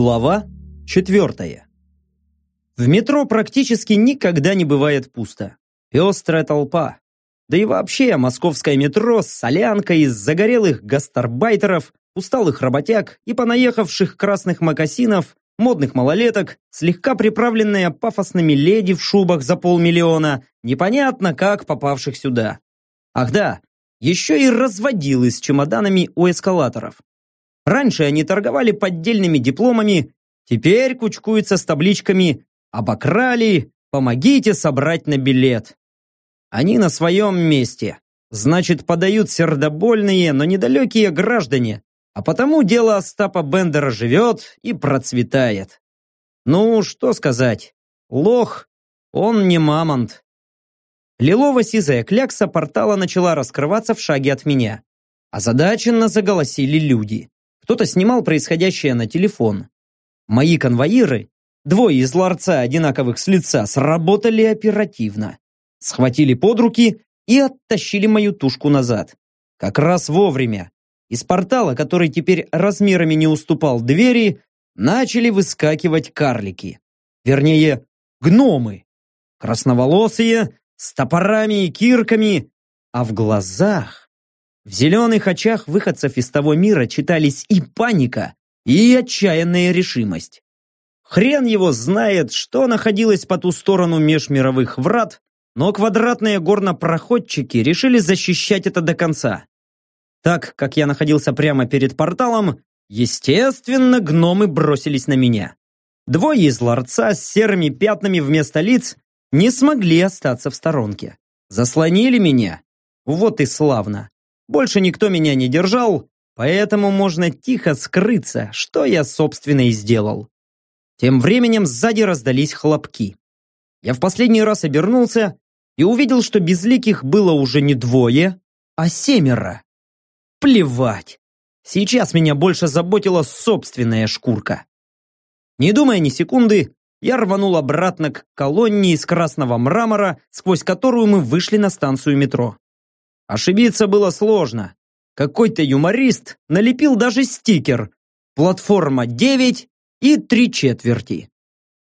Глава четвертая. В метро практически никогда не бывает пусто. Пестрая толпа. Да и вообще московское метро с солянкой из загорелых гастарбайтеров, усталых работяг и понаехавших красных мокасинов, модных малолеток, слегка приправленная пафосными леди в шубах за полмиллиона, непонятно как попавших сюда. Ах да, еще и разводилы с чемоданами у эскалаторов. Раньше они торговали поддельными дипломами, теперь кучкуются с табличками «Обокрали», «Помогите собрать на билет». Они на своем месте. Значит, подают сердобольные, но недалекие граждане, а потому дело Остапа Бендера живет и процветает. Ну, что сказать, лох, он не мамонт. Лилово-сизая клякса портала начала раскрываться в шаге от меня. Озадаченно заголосили люди. Кто-то снимал происходящее на телефон. Мои конвоиры, двое из ларца одинаковых с лица, сработали оперативно. Схватили под руки и оттащили мою тушку назад. Как раз вовремя. Из портала, который теперь размерами не уступал двери, начали выскакивать карлики. Вернее, гномы. Красноволосые, с топорами и кирками, а в глазах в зеленых очах выходцев из того мира читались и паника, и отчаянная решимость. Хрен его знает, что находилось по ту сторону межмировых врат, но квадратные горнопроходчики решили защищать это до конца. Так как я находился прямо перед порталом, естественно, гномы бросились на меня. Двое из ларца с серыми пятнами вместо лиц не смогли остаться в сторонке. Заслонили меня. Вот и славно. Больше никто меня не держал, поэтому можно тихо скрыться, что я, собственно, и сделал. Тем временем сзади раздались хлопки. Я в последний раз обернулся и увидел, что безликих было уже не двое, а семеро. Плевать. Сейчас меня больше заботила собственная шкурка. Не думая ни секунды, я рванул обратно к колонне из красного мрамора, сквозь которую мы вышли на станцию метро. Ошибиться было сложно. Какой-то юморист налепил даже стикер «Платформа 9» и три четверти.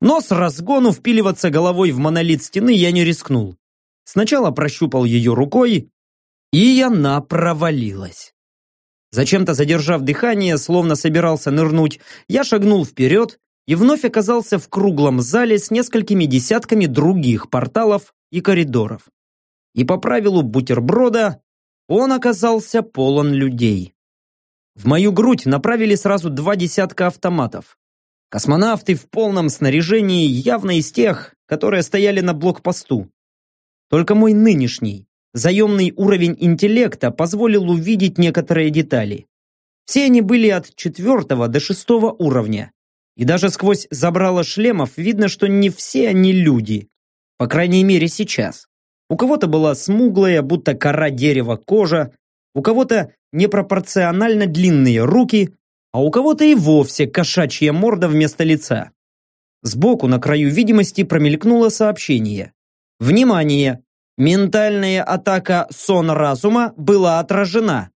Но с разгону впиливаться головой в монолит стены я не рискнул. Сначала прощупал ее рукой, и она провалилась. Зачем-то задержав дыхание, словно собирался нырнуть, я шагнул вперед и вновь оказался в круглом зале с несколькими десятками других порталов и коридоров и по правилу бутерброда он оказался полон людей. В мою грудь направили сразу два десятка автоматов. Космонавты в полном снаряжении явно из тех, которые стояли на блокпосту. Только мой нынешний, заемный уровень интеллекта позволил увидеть некоторые детали. Все они были от четвертого до шестого уровня. И даже сквозь забрало шлемов видно, что не все они люди. По крайней мере сейчас. У кого-то была смуглая, будто кора дерева кожа, у кого-то непропорционально длинные руки, а у кого-то и вовсе кошачья морда вместо лица. Сбоку на краю видимости промелькнуло сообщение. Внимание! Ментальная атака сон разума была отражена.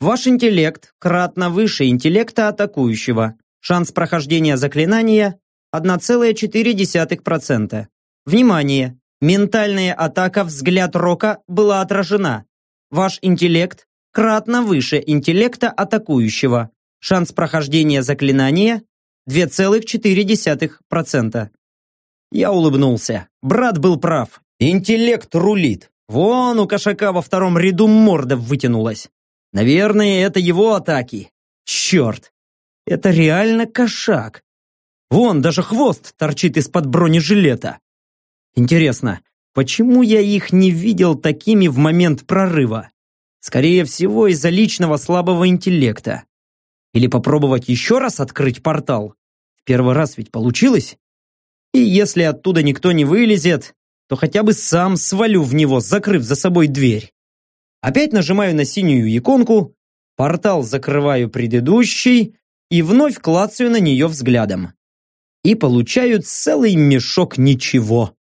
Ваш интеллект кратно выше интеллекта атакующего. Шанс прохождения заклинания 1,4%. Внимание! Ментальная атака «Взгляд Рока» была отражена. Ваш интеллект кратно выше интеллекта атакующего. Шанс прохождения заклинания 2,4%. Я улыбнулся. Брат был прав. Интеллект рулит. Вон у кошака во втором ряду морда вытянулась. Наверное, это его атаки. Черт! Это реально кошак. Вон даже хвост торчит из-под бронежилета. Интересно, почему я их не видел такими в момент прорыва? Скорее всего, из-за личного слабого интеллекта. Или попробовать еще раз открыть портал? В первый раз ведь получилось? И если оттуда никто не вылезет, то хотя бы сам свалю в него, закрыв за собой дверь. Опять нажимаю на синюю иконку, портал закрываю предыдущий и вновь клацаю на нее взглядом. И получаю целый мешок ничего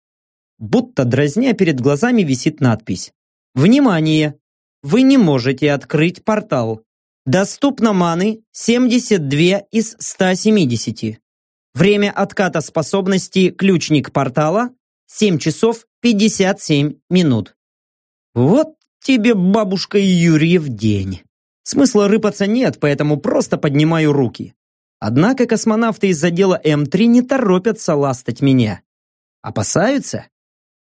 будто дразня перед глазами висит надпись. «Внимание! Вы не можете открыть портал. Доступно маны 72 из 170. Время отката способности ключник портала 7 часов 57 минут. Вот тебе, бабушка Юрьев, день. Смысла рыпаться нет, поэтому просто поднимаю руки. Однако космонавты из отдела М3 не торопятся ластать меня. Опасаются?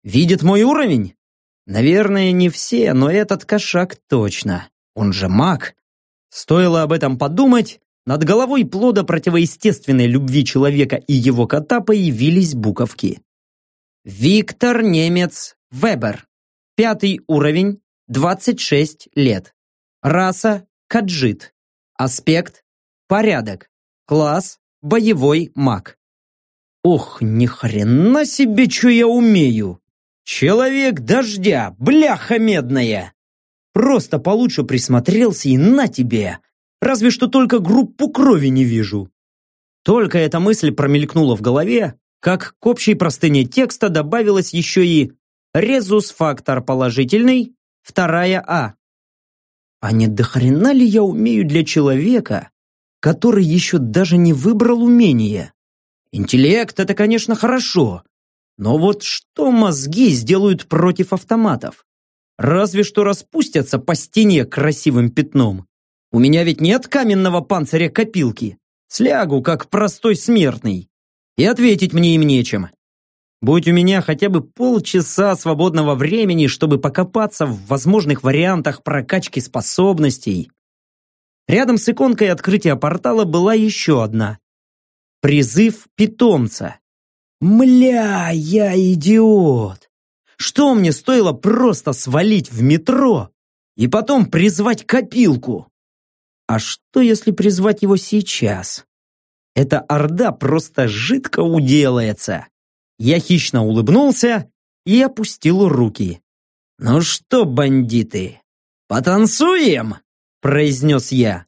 Видят мой уровень? Наверное, не все, но этот кошак точно. Он же маг. Стоило об этом подумать, над головой плода противоестественной любви человека и его кота появились буковки. Виктор Немец Вебер. Пятый уровень, 26 лет. Раса – каджит. Аспект – порядок. Класс – боевой маг. Ох, ни хрена себе, что я умею! Человек дождя, бляха медная! Просто получше присмотрелся и на тебе! Разве что только группу крови не вижу. Только эта мысль промелькнула в голове, как к общей простыне текста добавилось еще и резус-фактор положительный, вторая А. А не дохрена ли я умею для человека, который еще даже не выбрал умение. Интеллект — это, конечно, хорошо, но вот что мозги сделают против автоматов? Разве что распустятся по стене красивым пятном. У меня ведь нет каменного панциря копилки. Слягу, как простой смертный. И ответить мне им нечем. Будь у меня хотя бы полчаса свободного времени, чтобы покопаться в возможных вариантах прокачки способностей, Рядом с иконкой открытия портала была еще одна. Призыв питомца. Мля, я идиот. Что мне стоило просто свалить в метро и потом призвать копилку? А что, если призвать его сейчас? Эта орда просто жидко уделается. Я хищно улыбнулся и опустил руки. «Ну что, бандиты, потанцуем?» произнес я.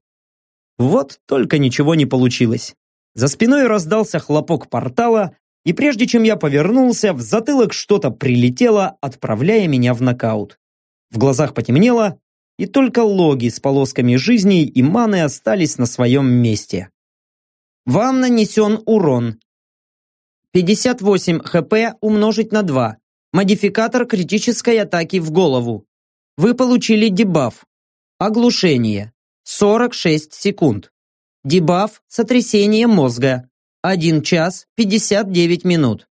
Вот только ничего не получилось. За спиной раздался хлопок портала, и прежде чем я повернулся, в затылок что-то прилетело, отправляя меня в нокаут. В глазах потемнело, и только логи с полосками жизни и маны остались на своем месте. Вам нанесен урон. 58 хп умножить на 2. Модификатор критической атаки в голову. Вы получили дебаф. Оглушение. 46 секунд. Дебаф сотрясение мозга. 1 час 59 минут.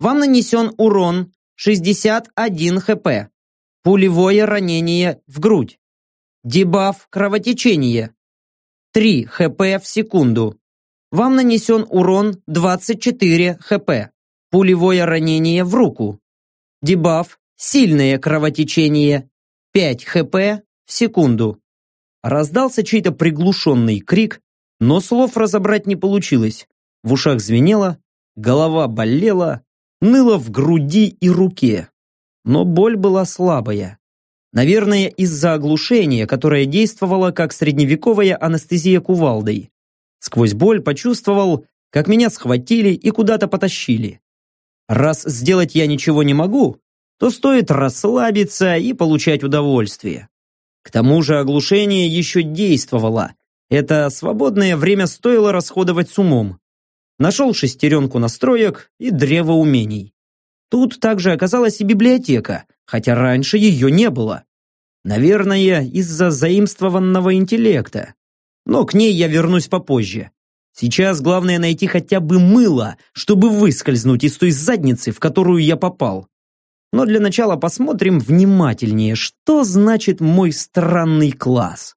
Вам нанесен урон 61 хп. Пулевое ранение в грудь. Дебаф кровотечение. 3 хп в секунду. Вам нанесен урон 24 хп. Пулевое ранение в руку. Дебаф сильное кровотечение. 5 хп в секунду. Раздался чей-то приглушенный крик, но слов разобрать не получилось. В ушах звенело, голова болела, ныла в груди и руке. Но боль была слабая. Наверное, из-за оглушения, которое действовало как средневековая анестезия кувалдой. Сквозь боль почувствовал, как меня схватили и куда-то потащили. Раз сделать я ничего не могу, то стоит расслабиться и получать удовольствие. К тому же оглушение еще действовало. Это свободное время стоило расходовать с умом. Нашел шестеренку настроек и древо умений. Тут также оказалась и библиотека, хотя раньше ее не было. Наверное, из-за заимствованного интеллекта. Но к ней я вернусь попозже. Сейчас главное найти хотя бы мыло, чтобы выскользнуть из той задницы, в которую я попал. Но для начала посмотрим внимательнее, что значит мой странный класс.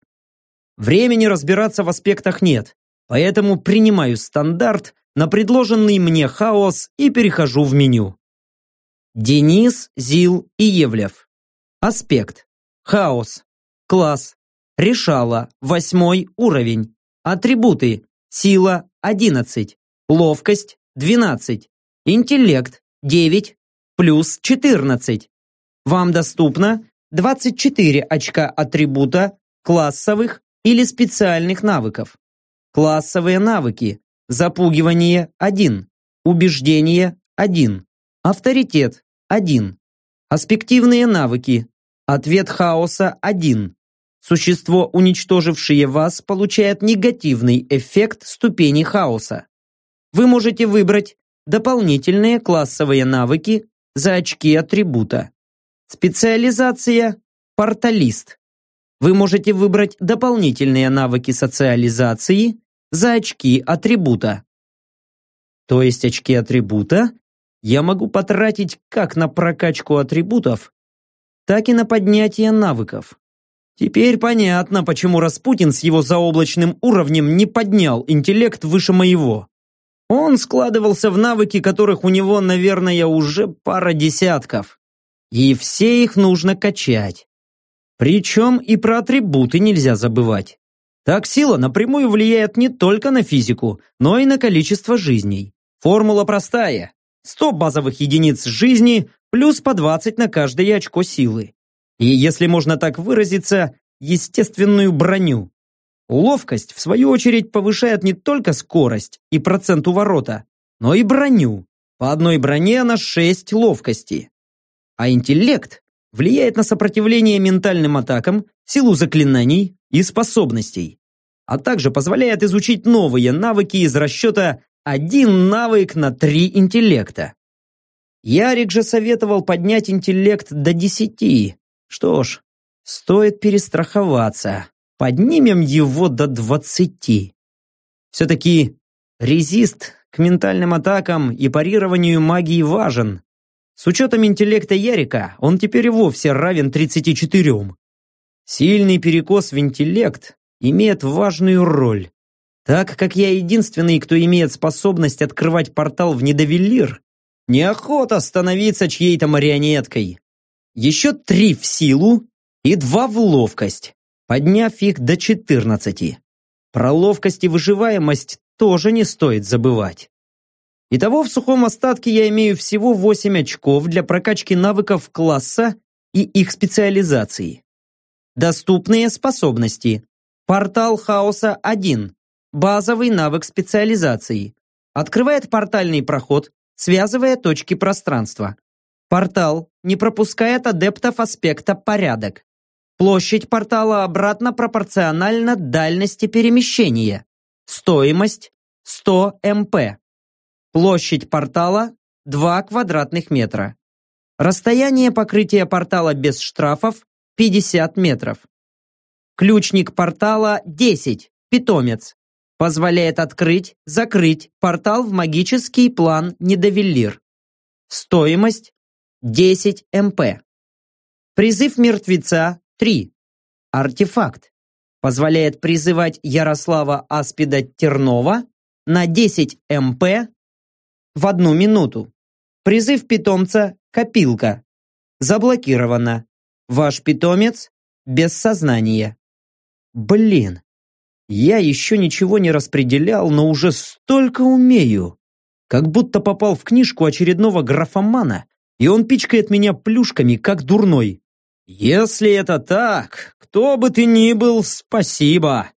Времени разбираться в аспектах нет, поэтому принимаю стандарт на предложенный мне хаос и перехожу в меню. Денис, Зил и Евлев. Аспект. Хаос. Класс. Решала. Восьмой уровень. Атрибуты. Сила 11. Ловкость 12. Интеллект 9 плюс 14. Вам доступно 24 очка атрибута классовых или специальных навыков. Классовые навыки. Запугивание 1. Убеждение 1. Авторитет 1. Аспективные навыки. Ответ хаоса 1. Существо, уничтожившее вас, получает негативный эффект ступени хаоса. Вы можете выбрать дополнительные классовые навыки за очки атрибута. Специализация – порталист. Вы можете выбрать дополнительные навыки социализации за очки атрибута. То есть очки атрибута я могу потратить как на прокачку атрибутов, так и на поднятие навыков. Теперь понятно, почему Распутин с его заоблачным уровнем не поднял интеллект выше моего. Он складывался в навыки, которых у него, наверное, уже пара десятков. И все их нужно качать. Причем и про атрибуты нельзя забывать. Так сила напрямую влияет не только на физику, но и на количество жизней. Формула простая. 100 базовых единиц жизни плюс по 20 на каждое очко силы. И, если можно так выразиться, естественную броню. Ловкость, в свою очередь, повышает не только скорость и процент уворота, но и броню. По одной броне на 6 ловкости. А интеллект влияет на сопротивление ментальным атакам, силу заклинаний и способностей, а также позволяет изучить новые навыки из расчета один навык на три интеллекта. Ярик же советовал поднять интеллект до десяти. Что ж, стоит перестраховаться. Поднимем его до двадцати. Все-таки резист к ментальным атакам и парированию магии важен. С учетом интеллекта Ярика он теперь и вовсе равен 34. Сильный перекос в интеллект имеет важную роль. Так как я единственный, кто имеет способность открывать портал в Недовелир, неохота становиться чьей-то марионеткой. Еще три в силу и два в ловкость, подняв их до 14. Про ловкость и выживаемость тоже не стоит забывать. Итого в сухом остатке я имею всего 8 очков для прокачки навыков класса и их специализации. Доступные способности. Портал хаоса 1. Базовый навык специализации. Открывает портальный проход, связывая точки пространства. Портал не пропускает адептов аспекта порядок. Площадь портала обратно пропорциональна дальности перемещения. Стоимость 100 МП. Площадь портала 2 квадратных метра. Расстояние покрытия портала без штрафов 50 метров. Ключник портала 10, питомец позволяет открыть, закрыть портал в магический план Недовеллир. Стоимость 10 МП. Призыв мертвеца 3. Артефакт. Позволяет призывать Ярослава Аспида Тернова на 10 МП в одну минуту. Призыв питомца Копилка. Заблокировано. Ваш питомец без сознания. Блин, я еще ничего не распределял, но уже столько умею. Как будто попал в книжку очередного графомана, и он пичкает меня плюшками, как дурной. Если это так, кто бы ты ни был, спасибо.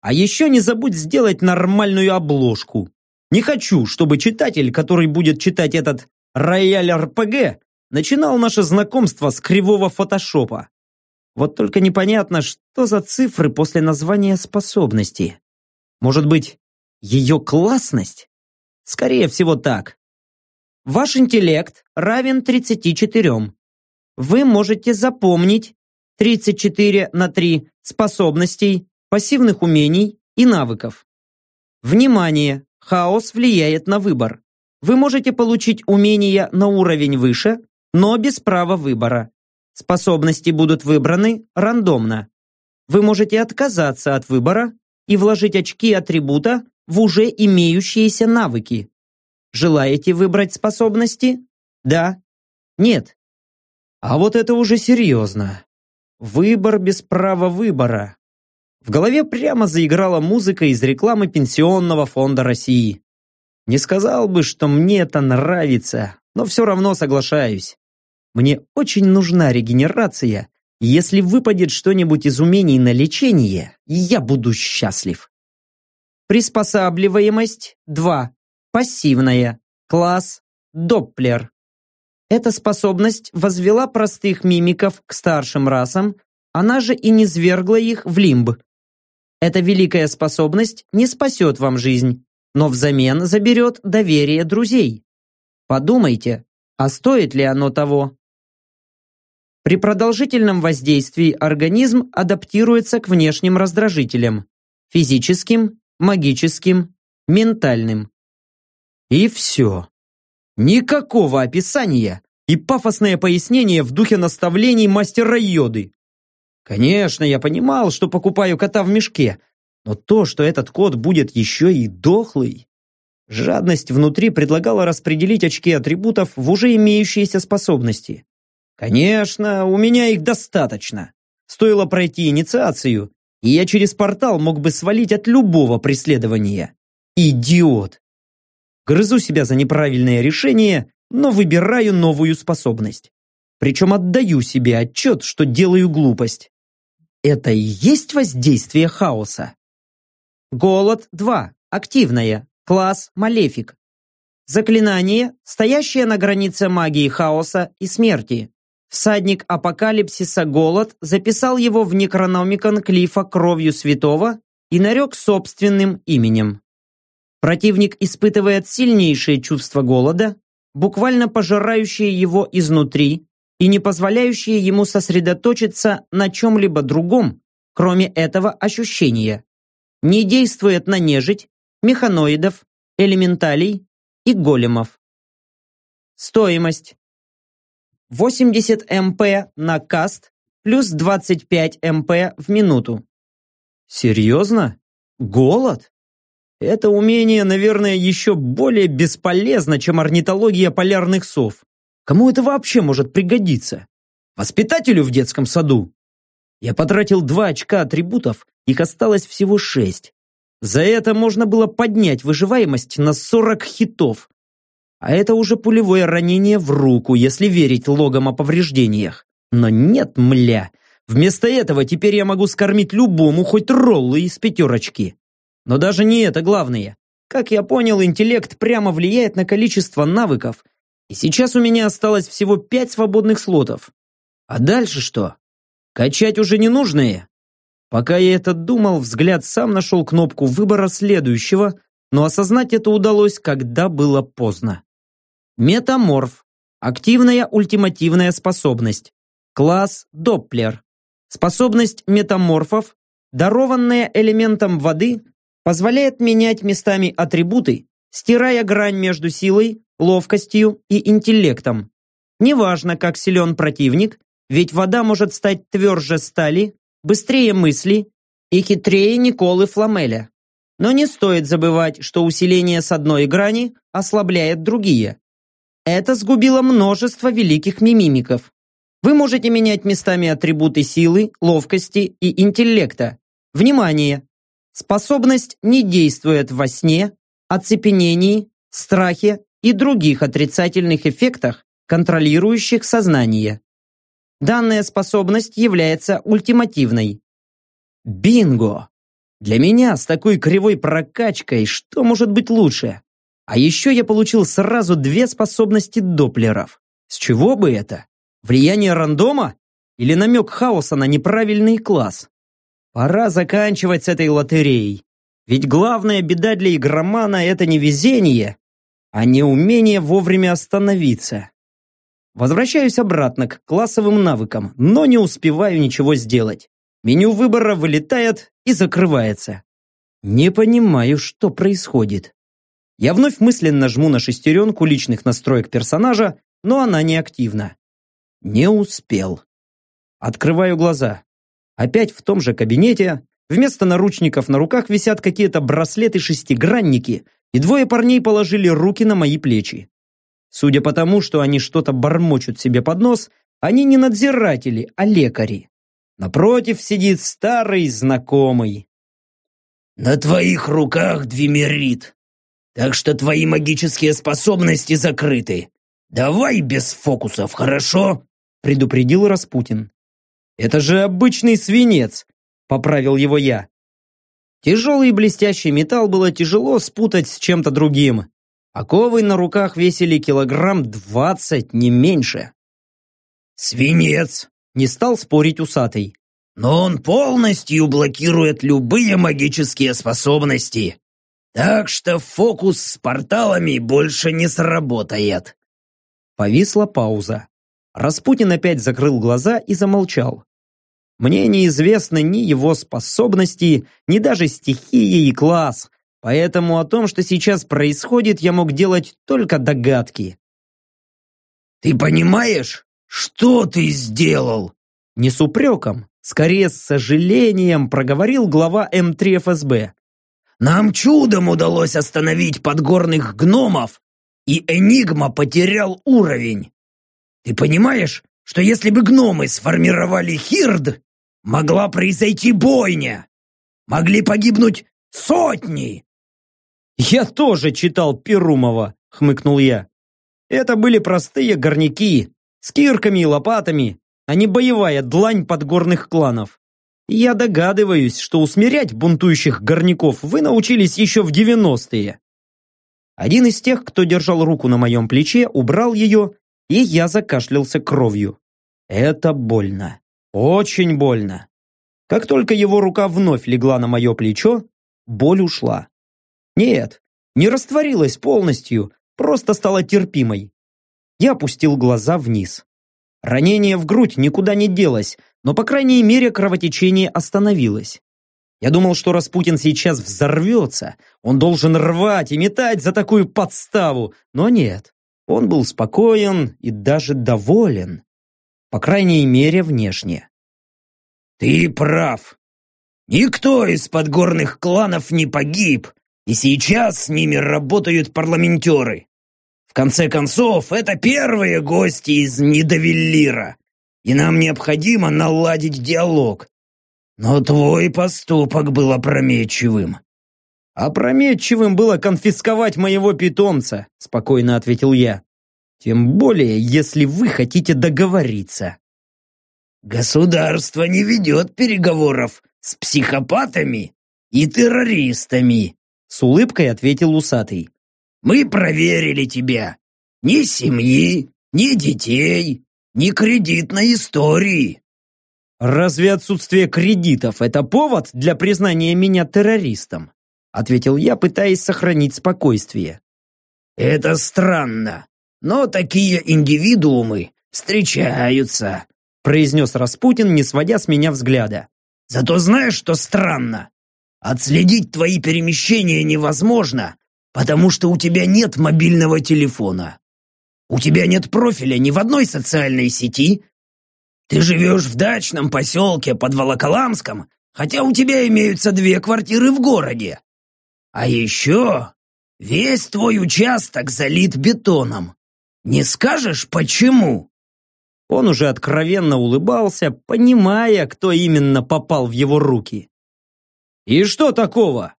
А еще не забудь сделать нормальную обложку. Не хочу, чтобы читатель, который будет читать этот рояль РПГ, начинал наше знакомство с кривого фотошопа. Вот только непонятно, что за цифры после названия способности. Может быть, ее классность? Скорее всего так. Ваш интеллект равен 34. Вы можете запомнить 34 на 3 способностей, пассивных умений и навыков. Внимание! Хаос влияет на выбор. Вы можете получить умения на уровень выше, но без права выбора. Способности будут выбраны рандомно. Вы можете отказаться от выбора и вложить очки атрибута в уже имеющиеся навыки. Желаете выбрать способности? Да? Нет? А вот это уже серьезно. Выбор без права выбора. В голове прямо заиграла музыка из рекламы Пенсионного фонда России. Не сказал бы, что мне это нравится, но все равно соглашаюсь. Мне очень нужна регенерация. Если выпадет что-нибудь из умений на лечение, я буду счастлив. Приспосабливаемость 2. Пассивная. Класс Доплер. Эта способность возвела простых мимиков к старшим расам она же и не свергла их в лимб. Эта великая способность не спасет вам жизнь, но взамен заберет доверие друзей. Подумайте, а стоит ли оно того? При продолжительном воздействии организм адаптируется к внешним раздражителям – физическим, магическим, ментальным. И все. Никакого описания и пафосное пояснение в духе наставлений мастера Йоды. Конечно, я понимал, что покупаю кота в мешке, но то, что этот кот будет еще и дохлый... Жадность внутри предлагала распределить очки атрибутов в уже имеющиеся способности. Конечно, у меня их достаточно. Стоило пройти инициацию, и я через портал мог бы свалить от любого преследования. Идиот! Грызу себя за неправильное решение, но выбираю новую способность. Причем отдаю себе отчет, что делаю глупость. Это и есть воздействие хаоса. Голод 2. Активная. Класс Малефик. Заклинание, стоящее на границе магии хаоса и смерти. Всадник апокалипсиса Голод записал его в Некрономикон Клифа кровью святого и нарек собственным именем. Противник испытывает сильнейшее чувство голода, буквально пожирающее его изнутри и не позволяющее ему сосредоточиться на чем-либо другом, кроме этого ощущения. Не действует на нежить, механоидов, элементалей и големов. Стоимость. 80 МП на каст плюс 25 МП в минуту. Серьезно? Голод? Это умение, наверное, еще более бесполезно, чем орнитология полярных сов. Кому это вообще может пригодиться? Воспитателю в детском саду? Я потратил два очка атрибутов, их осталось всего шесть. За это можно было поднять выживаемость на 40 хитов. А это уже пулевое ранение в руку, если верить логам о повреждениях. Но нет, мля. Вместо этого теперь я могу скормить любому хоть роллы из пятерочки. Но даже не это главное. Как я понял, интеллект прямо влияет на количество навыков, и сейчас у меня осталось всего пять свободных слотов. А дальше что? Качать уже ненужные? Пока я это думал, взгляд сам нашел кнопку выбора следующего, но осознать это удалось, когда было поздно. Метаморф. Активная ультимативная способность. Класс Доплер. Способность метаморфов, дарованная элементом воды, позволяет менять местами атрибуты, стирая грань между силой, ловкостью и интеллектом. Неважно, как силен противник, ведь вода может стать тверже стали, быстрее мысли и хитрее Николы Фламеля. Но не стоит забывать, что усиление с одной грани ослабляет другие. Это сгубило множество великих мимимиков. Вы можете менять местами атрибуты силы, ловкости и интеллекта. Внимание! Способность не действует во сне, оцепенении, страхе и других отрицательных эффектах, контролирующих сознание. Данная способность является ультимативной. Бинго! Для меня с такой кривой прокачкой что может быть лучше? А еще я получил сразу две способности доплеров. С чего бы это? Влияние рандома? Или намек хаоса на неправильный класс? Пора заканчивать с этой лотереей. Ведь главная беда для игромана – это не везение, а не умение вовремя остановиться. Возвращаюсь обратно к классовым навыкам, но не успеваю ничего сделать. Меню выбора вылетает и закрывается. Не понимаю, что происходит. Я вновь мысленно жму на шестеренку личных настроек персонажа, но она не активна. Не успел. Открываю глаза. Опять в том же кабинете, вместо наручников на руках висят какие-то браслеты-шестигранники, и двое парней положили руки на мои плечи. Судя по тому, что они что-то бормочут себе под нос, они не надзиратели, а лекари. Напротив сидит старый знакомый. «На твоих руках двимерит, так что твои магические способности закрыты. Давай без фокусов, хорошо?» предупредил Распутин. «Это же обычный свинец!» – поправил его я. Тяжелый блестящий металл было тяжело спутать с чем-то другим. Оковы на руках весили килограмм двадцать, не меньше. «Свинец!» – не стал спорить усатый. но он полностью блокирует любые магические способности. Так что фокус с порталами больше не сработает. Повисла пауза. Распутин опять закрыл глаза и замолчал. Мне неизвестны ни его способности, ни даже стихии и класс, поэтому о том, что сейчас происходит, я мог делать только догадки. «Ты понимаешь, что ты сделал?» Не с упреком, скорее с сожалением проговорил глава М3 ФСБ. «Нам чудом удалось остановить подгорных гномов, и Энигма потерял уровень. Ты понимаешь, что если бы гномы сформировали Хирд, могла произойти бойня? Могли погибнуть сотни!» «Я тоже читал Перумова», — хмыкнул я. «Это были простые горняки, с кирками и лопатами, а не боевая длань подгорных кланов. Я догадываюсь, что усмирять бунтующих горняков вы научились еще в девяностые. Один из тех, кто держал руку на моем плече, убрал ее, и я закашлялся кровью. Это больно. Очень больно. Как только его рука вновь легла на мое плечо, боль ушла. Нет, не растворилась полностью, просто стала терпимой. Я опустил глаза вниз. Ранение в грудь никуда не делось, но, по крайней мере, кровотечение остановилось. Я думал, что Распутин сейчас взорвется, он должен рвать и метать за такую подставу, но нет. Он был спокоен и даже доволен. По крайней мере, внешне. «Ты прав. Никто из подгорных кланов не погиб, и сейчас с ними работают парламентеры. В конце концов, это первые гости из Недовеллира, и нам необходимо наладить диалог. Но твой поступок был опрометчивым. «Опрометчивым было конфисковать моего питомца», – спокойно ответил я. «Тем более, если вы хотите договориться». «Государство не ведет переговоров с психопатами и террористами», – с улыбкой ответил усатый. Мы проверили тебя. Ни семьи, ни детей, ни кредитной истории. Разве отсутствие кредитов – это повод для признания меня террористом? Ответил я, пытаясь сохранить спокойствие. Это странно, но такие индивидуумы встречаются, произнес Распутин, не сводя с меня взгляда. Зато знаешь, что странно? Отследить твои перемещения невозможно, Потому что у тебя нет мобильного телефона. У тебя нет профиля ни в одной социальной сети. Ты живешь в дачном поселке под Волоколамском, хотя у тебя имеются две квартиры в городе. А еще весь твой участок залит бетоном. Не скажешь, почему?» Он уже откровенно улыбался, понимая, кто именно попал в его руки. «И что такого?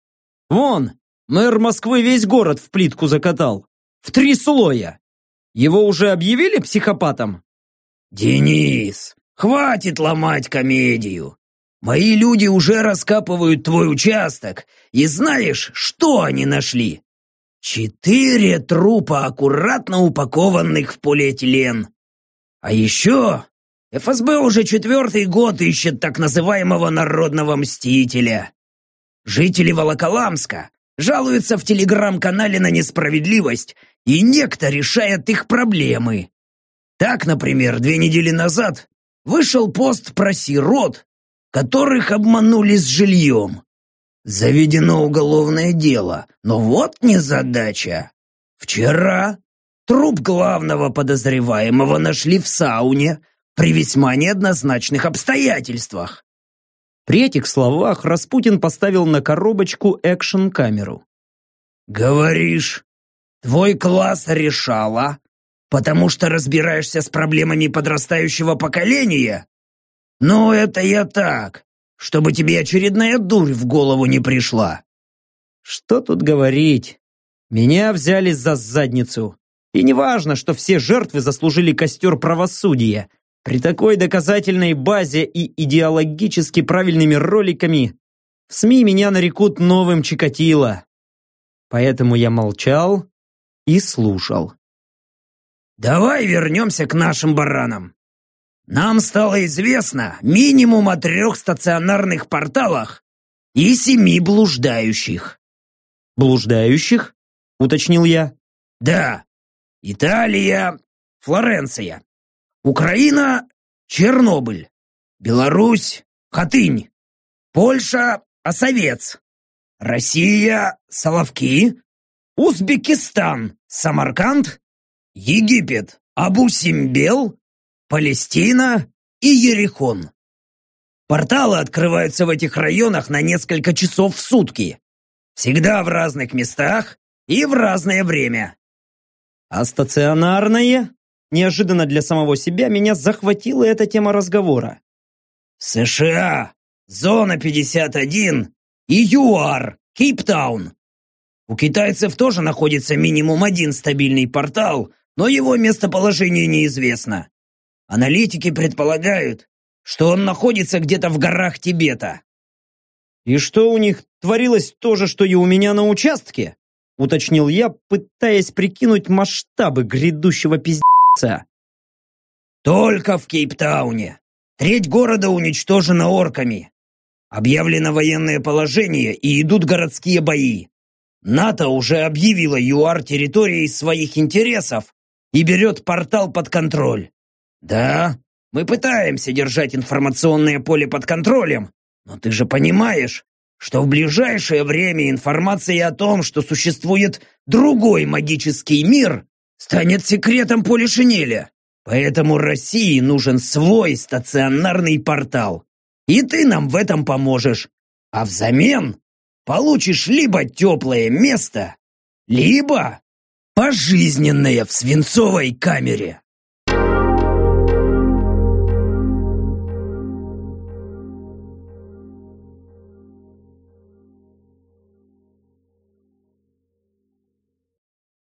Вон, Мэр Москвы весь город в плитку закатал. В три слоя. Его уже объявили психопатом? Денис, хватит ломать комедию. Мои люди уже раскапывают твой участок, и знаешь, что они нашли? Четыре трупа, аккуратно упакованных в полиэтилен. А еще ФСБ уже четвертый год ищет так называемого народного мстителя. Жители Волоколамска жалуются в телеграм-канале на несправедливость, и некто решает их проблемы. Так, например, две недели назад вышел пост про сирот, которых обманули с жильем. Заведено уголовное дело, но вот незадача. Вчера труп главного подозреваемого нашли в сауне при весьма неоднозначных обстоятельствах. При этих словах Распутин поставил на коробочку экшн-камеру. «Говоришь, твой класс решала, потому что разбираешься с проблемами подрастающего поколения? Ну, это я так, чтобы тебе очередная дурь в голову не пришла». «Что тут говорить? Меня взяли за задницу. И неважно, что все жертвы заслужили костер правосудия, при такой доказательной базе и идеологически правильными роликами в СМИ меня нарекут новым Чикатило. Поэтому я молчал и слушал. «Давай вернемся к нашим баранам. нам стало известно минимум о трех стационарных порталах и семи блуждающих. Блуждающих? Уточнил я. Да. Италия, Флоренция. Украина, Чернобыль. Беларусь, Хатынь. Польша, Осовец. Россия, Соловки. Узбекистан, Самарканд. Египет, Абу-Симбел. Палестина и Ерехон. Порталы открываются в этих районах на несколько часов в сутки. Всегда в разных местах и в разное время. А стационарное? Неожиданно для самого себя меня захватила эта тема разговора. США, Зона 51 и ЮАР, Кейптаун. У китайцев тоже находится минимум один стабильный портал, но его местоположение неизвестно. Аналитики предполагают, что он находится где-то в горах Тибета. И что у них творилось то же, что и у меня на участке? Уточнил я, пытаясь прикинуть масштабы грядущего пиздеца. Только в Кейптауне. Треть города уничтожена орками. Объявлено военное положение и идут городские бои. НАТО уже объявило ЮАР территорией своих интересов и берет портал под контроль. Да, мы пытаемся держать информационное поле под контролем, но ты же понимаешь, что в ближайшее время информация о том, что существует другой магический мир, станет секретом Полишинеля. Поэтому России нужен свой стационарный портал. И ты нам в этом поможешь. А взамен получишь либо теплое место, либо пожизненное в свинцовой камере.